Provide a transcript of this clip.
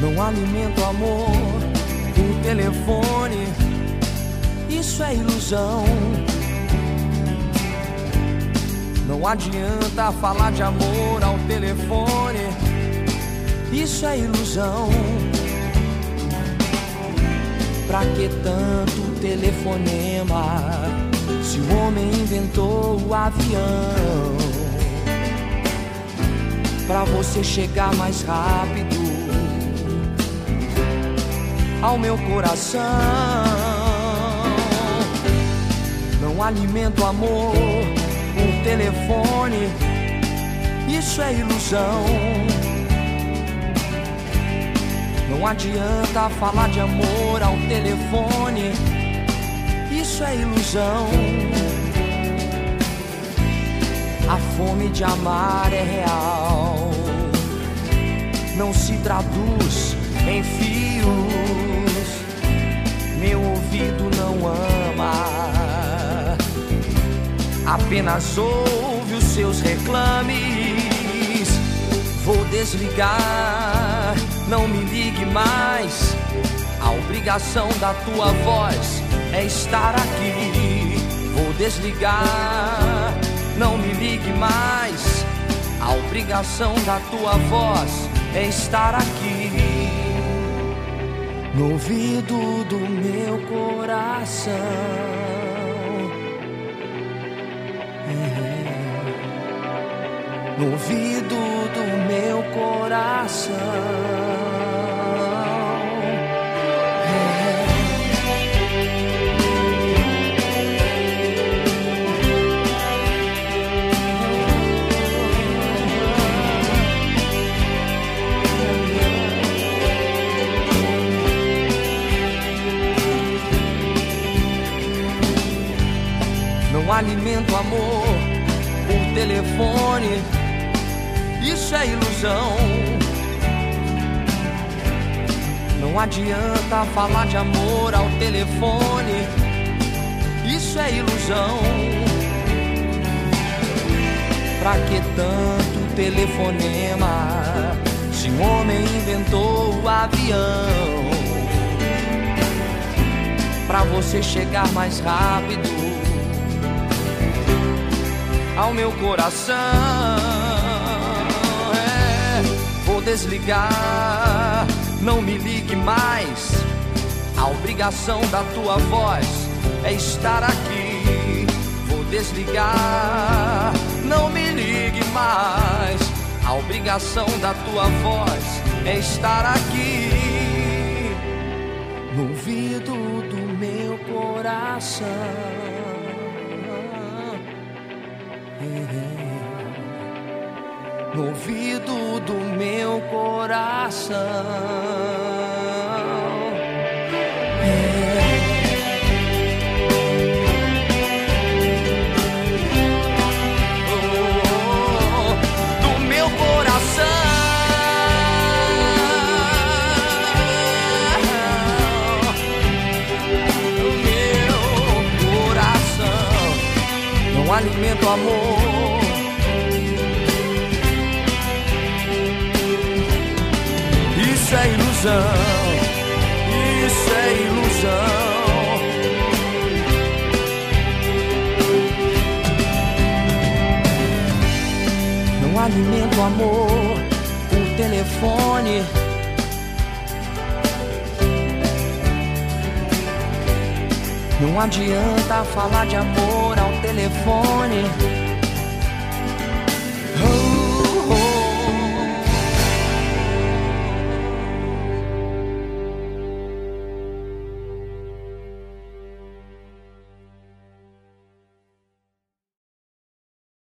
Não alimento amor por telefone. Isso é ilusão. Não adianta falar de amor ao telefone. Isso é ilusão. Pra que tanto telefonema? Se o homem inventou o avião Pra você chegar mais rápido Ao meu coração. Não alimento amor por telefone Isso é ilusão. Não adianta falar de amor ao telefone, isso é ilusão. A fome de amar é real, não se traduz em fios. Meu ouvido não ama, apenas ouve os seus reclames. Vou desligar não me ligue mais. A obrigação da tua voz é estar aqui. Vou desligar, não me ligue mais. A obrigação da tua voz é estar aqui. No ouvido do meu coração. É. No ouvido do meu coração. Alimento amor por telefone, isso é ilusão. Não adianta falar de amor ao telefone, isso é ilusão. Pra que tanto telefonema? Se um homem inventou o avião, pra você chegar mais rápido ao meu coração. É, vou desligar, não me ligue mais. A obrigação da tua voz é estar aqui. Vou desligar, não me ligue mais. A obrigação da tua voz é estar aqui. No ouvido do meu coração. No ouvido do meu coração. Não alimento amor. Isso é ilusão. Não alimento amor por telefone. Não adianta falar de amor ao telefone.